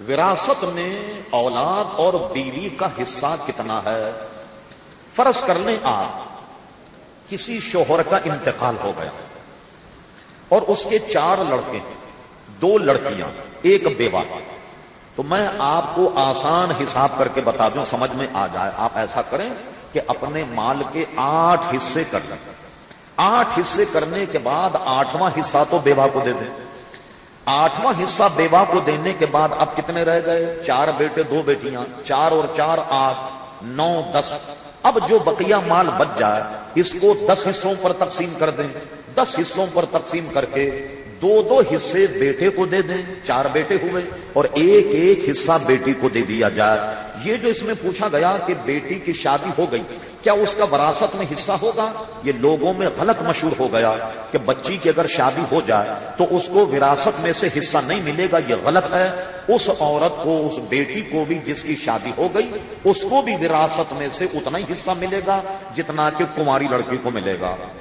وراثت میں اولاد اور بیوی کا حصہ کتنا ہے؟ فرض کر لیں آپ، کسی شوہر کا انتقال ہو گیا اور اس کے چار لڑکے دو لڑکیاں، ایک بیوہ۔ تو میں آپ کو آسان حساب کر کے بتا دوں، سمجھ میں آ جائے۔ آپ ایسا کریں کہ اپنے مال کے آٹھ حصے کر لیں۔ آٹھ حصے کرنے کے بعد آٹھواں حصہ تو بیوہ کو دے دیں۔ آٹھواں حصہ بیوہ کو دینے کے بعد اب کتنے رہ گئے؟ چار بیٹے، دو بیٹیاں، چار اور چار آٹھ، نو، دس۔ اب جو بقیہ مال بچ جائے، اس کو دس حصوں پر تقسیم کر دیں۔ دس حصوں پر تقسیم کر کے دو دو حصے بیٹے کو دے دیں۔ چار بیٹے ہوئے اور ایک ایک حصہ بیٹی کو دے دیا جائے۔ یہ جو اس میں پوچھا گیا کہ بیٹی کی شادی ہو گئی کیا اس کا وراثت میں حصہ ہوگا؟ یہ لوگوں میں غلط مشہور ہو گیا کہ بچی کی اگر شادی ہو جائے تو اس کو وراثت میں سے حصہ نہیں ملے گا، یہ غلط ہے۔ اس عورت کو، اس بیٹی کو بھی جس کی شادی ہو گئی، اس کو بھی وراثت میں سے اتنا ہی حصہ ملے گا جتنا کہ کماری لڑکی کو ملے گا۔